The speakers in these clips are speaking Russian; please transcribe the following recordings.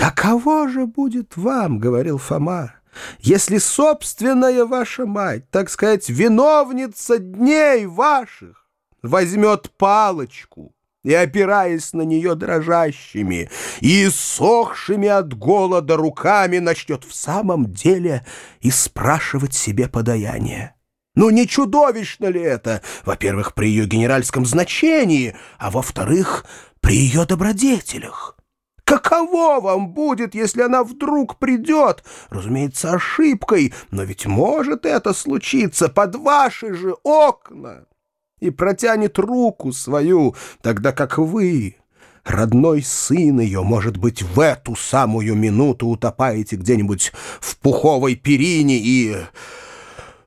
«Каково же будет вам, — говорил Фома, — если собственная ваша мать, так сказать, виновница дней ваших, возьмет палочку и, опираясь на нее дрожащими и сохшими от голода руками, начнет в самом деле и спрашивать себе подаяние?» Ну, не чудовищно ли это? Во-первых, при ее генеральском значении, а во-вторых, при ее добродетелях. Каково вам будет, если она вдруг придет? Разумеется, ошибкой, но ведь может это случиться под ваши же окна и протянет руку свою, тогда как вы, родной сын ее, может быть, в эту самую минуту утопаете где-нибудь в пуховой перине и...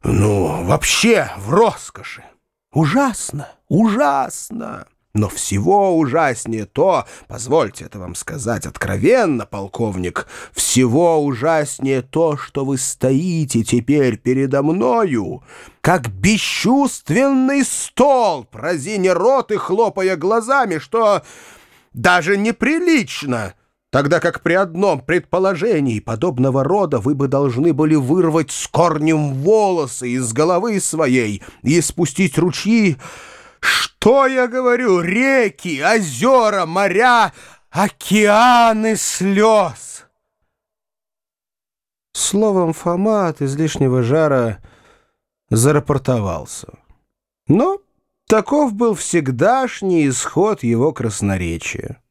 Ну, вообще в роскоши. Ужасно, ужасно. Но всего ужаснее то, позвольте это вам сказать откровенно, полковник, всего ужаснее то, что вы стоите теперь передо мною, как бесчувственный стол, разиня рот и хлопая глазами, что даже неприлично, тогда как при одном предположении подобного рода вы бы должны были вырвать с корнем волосы из головы своей и спустить ручьи, что я говорю? Реки, озера, моря, океаны слез. Словом, Фома от излишнего жара зарапортовался. Но таков был всегдашний исход его красноречия.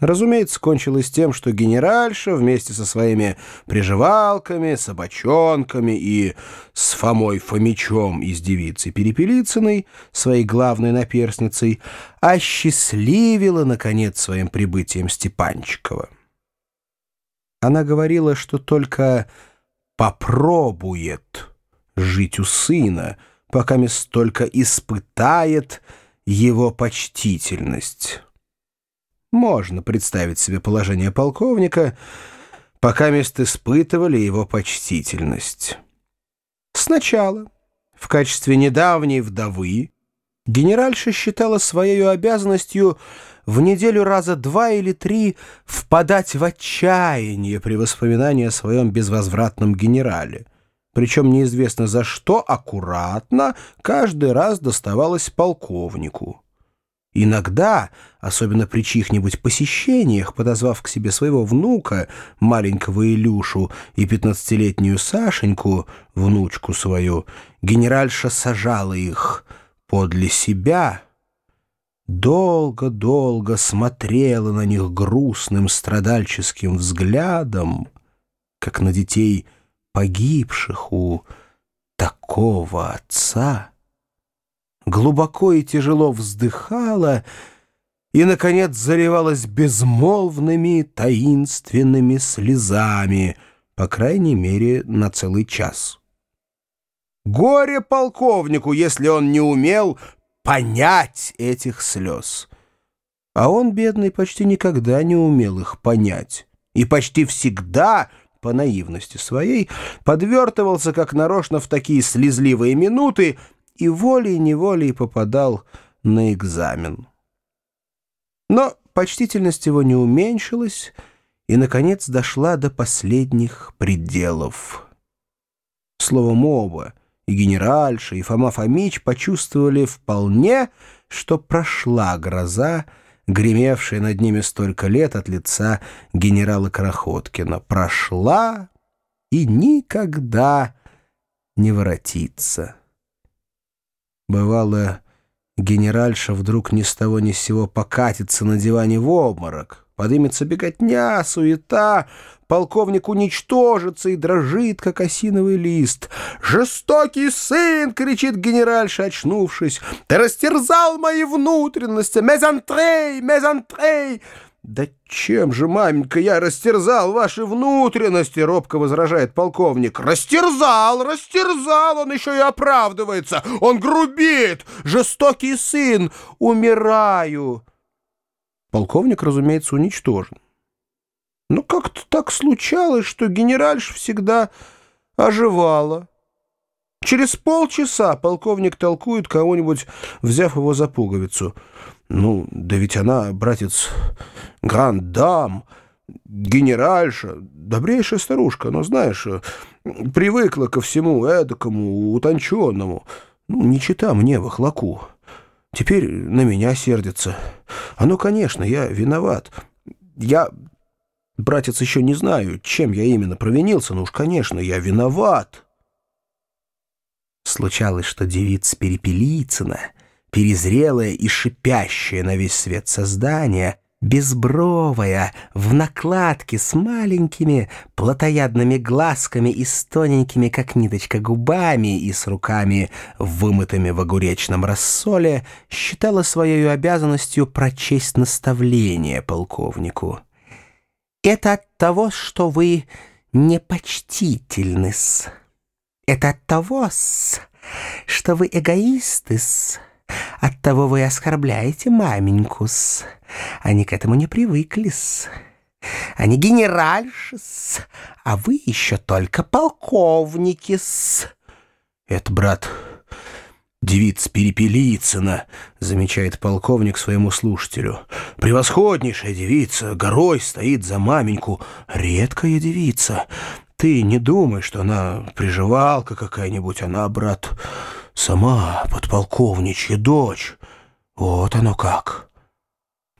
Разумеется, кончилось тем, что генеральша вместе со своими приживалками, собачонками и с Фомой Фомичом из девицы Перепелицыной, своей главной наперсницей, осчастливила, наконец, своим прибытием Степанчикова. Она говорила, что только попробует жить у сына, пока столько испытает его почтительность». Можно представить себе положение полковника, пока мест испытывали его почтительность. Сначала, в качестве недавней вдовы, генеральша считала своей обязанностью в неделю раза два или три впадать в отчаяние при воспоминании о своем безвозвратном генерале. Причем неизвестно за что аккуратно каждый раз доставалось полковнику. Иногда, особенно при чьих-нибудь посещениях, подозвав к себе своего внука, маленького Илюшу и пятнадцатилетнюю Сашеньку, внучку свою, генеральша сажала их подле себя, долго-долго смотрела на них грустным страдальческим взглядом, как на детей погибших у такого отца глубоко и тяжело вздыхала и, наконец, заливалась безмолвными таинственными слезами, по крайней мере, на целый час. Горе полковнику, если он не умел понять этих слез. А он, бедный, почти никогда не умел их понять. И почти всегда, по наивности своей, подвертывался как нарочно в такие слезливые минуты, и волей-неволей попадал на экзамен. Но почтительность его не уменьшилась и, наконец, дошла до последних пределов. Словом, оба, и генеральша, и Фома Фомич почувствовали вполне, что прошла гроза, гремевшая над ними столько лет от лица генерала Крохоткина. Прошла и никогда не воротится. Бывало, генеральша вдруг ни с того ни с сего покатится на диване в обморок. Подымется беготня, суета, полковник уничтожится и дрожит, как осиновый лист. «Жестокий сын!» — кричит генеральша, очнувшись. «Ты растерзал мои внутренности! Мезантрей! Мезантрей!» «Да чем же, маменька, я растерзал ваши внутренности?» — робко возражает полковник. «Растерзал, растерзал! Он еще и оправдывается! Он грубит! Жестокий сын! Умираю!» Полковник, разумеется, уничтожен. Но как-то так случалось, что генеральш всегда оживала. Через полчаса полковник толкует кого-нибудь, взяв его за пуговицу. «Ну, да ведь она, братец, гранд-дам, генеральша, добрейшая старушка, но, знаешь, привыкла ко всему эдакому, утонченному. Ну, не чита мне в охлаку. Теперь на меня сердится. А ну, конечно, я виноват. Я, братец, еще не знаю, чем я именно провинился, но уж, конечно, я виноват. Случалось, что девица Перепелицына, перезрелая и шипящая на весь свет создание, безбровая, в накладке с маленькими плотоядными глазками и с тоненькими, как ниточка, губами и с руками, вымытыми в огуречном рассоле, считала своей обязанностью прочесть наставление полковнику. «Это от того, что вы непочтительны-с. Это от того-с, что вы эгоисты-с». Оттого вы оскорбляете маменьку-с. Они к этому не привыкли-с. Они генеральши-с, а вы еще только полковники-с. Это, брат, девица Перепелицына, замечает полковник своему слушателю. Превосходнейшая девица, горой стоит за маменьку. Редкая девица. Ты не думай, что она приживалка какая-нибудь, она, брат... Сама подполковничья дочь. Вот оно как.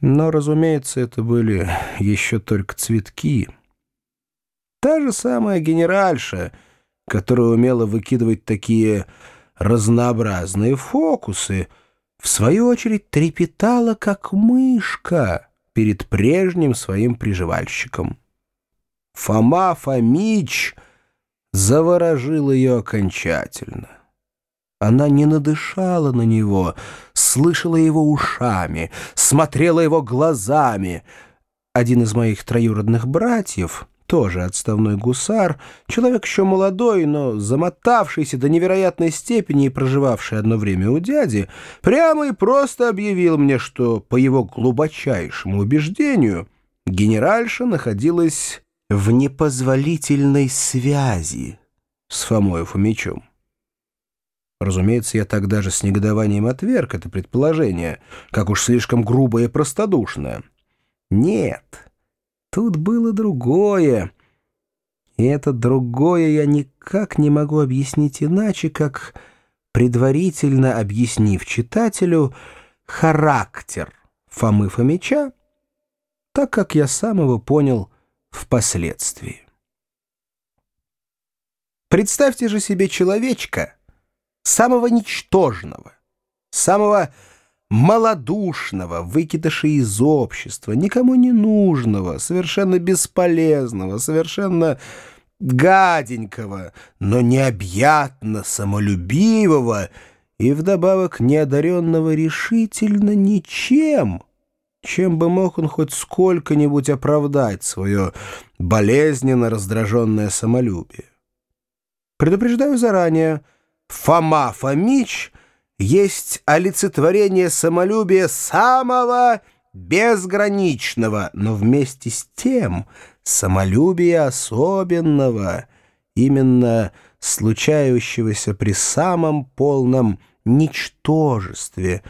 Но, разумеется, это были еще только цветки. Та же самая генеральша, которая умела выкидывать такие разнообразные фокусы, в свою очередь трепетала, как мышка, перед прежним своим приживальщиком. Фома Фомич заворожил ее окончательно. Она не надышала на него, слышала его ушами, смотрела его глазами. Один из моих троюродных братьев, тоже отставной гусар, человек еще молодой, но замотавшийся до невероятной степени и проживавший одно время у дяди, прямо и просто объявил мне, что, по его глубочайшему убеждению, генеральша находилась в непозволительной связи с Фомой Фомичом. Разумеется, я тогда же с негодованием отверг это предположение, как уж слишком грубое и простодушное. Нет, тут было другое. И это другое я никак не могу объяснить иначе, как предварительно объяснив читателю характер Фомы Фомича, так как я сам его понял впоследствии. Представьте же себе человечка — самого ничтожного, самого малодушного, выкидыша из общества, никому не нужного, совершенно бесполезного, совершенно гаденького, но необъятно самолюбивого и вдобавок неодаренного решительно ничем, чем бы мог он хоть сколько-нибудь оправдать свое болезненно раздраженное самолюбие. Предупреждаю заранее — Фома Фомич есть олицетворение самолюбия самого безграничного, но вместе с тем самолюбия особенного, именно случающегося при самом полном ничтожестве,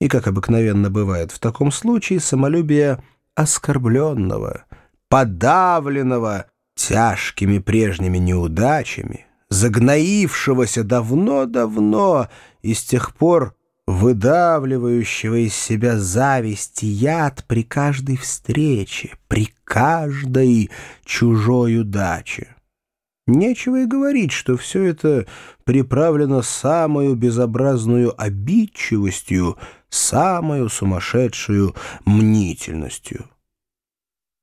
и, как обыкновенно бывает в таком случае, самолюбия оскорбленного, подавленного тяжкими прежними неудачами, загноившегося давно-давно и с тех пор выдавливающего из себя зависть и яд при каждой встрече, при каждой чужой удаче. Нечего и говорить, что все это приправлено самую безобразную обидчивостью, самую сумасшедшую мнительностью.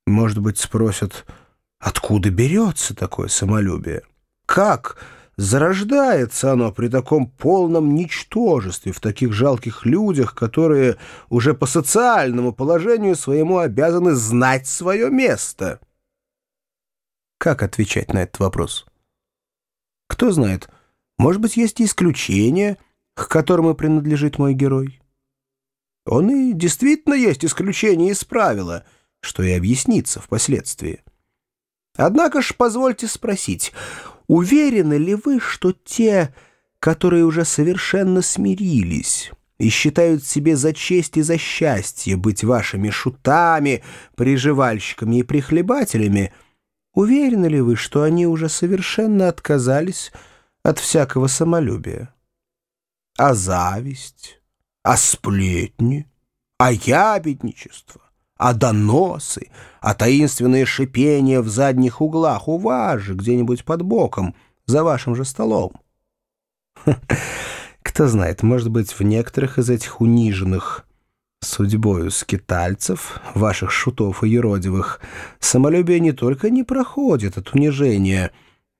Может быть, спросят, откуда берется такое самолюбие? Как зарождается оно при таком полном ничтожестве в таких жалких людях, которые уже по социальному положению своему обязаны знать свое место? Как отвечать на этот вопрос? Кто знает, может быть, есть исключения, к которым и принадлежит мой герой? Он и действительно есть исключение из правила, что и объяснится впоследствии. Однако ж позвольте спросить, Уверены ли вы, что те, которые уже совершенно смирились, и считают себе за честь и за счастье быть вашими шутами, приживальщиками и прихлебателями, уверены ли вы, что они уже совершенно отказались от всякого самолюбия? А зависть, а сплетни, а ябедничество, а доносы, а таинственное шипение в задних углах у вас же, где-нибудь под боком, за вашим же столом. Кто знает, может быть, в некоторых из этих униженных судьбою скитальцев, ваших шутов и еродивых, самолюбие не только не проходит от унижения,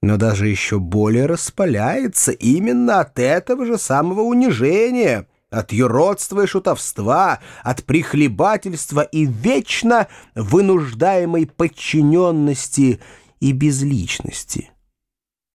но даже еще более распаляется именно от этого же самого унижения, от юродства и шутовства, от прихлебательства и вечно вынуждаемой подчиненности и безличности.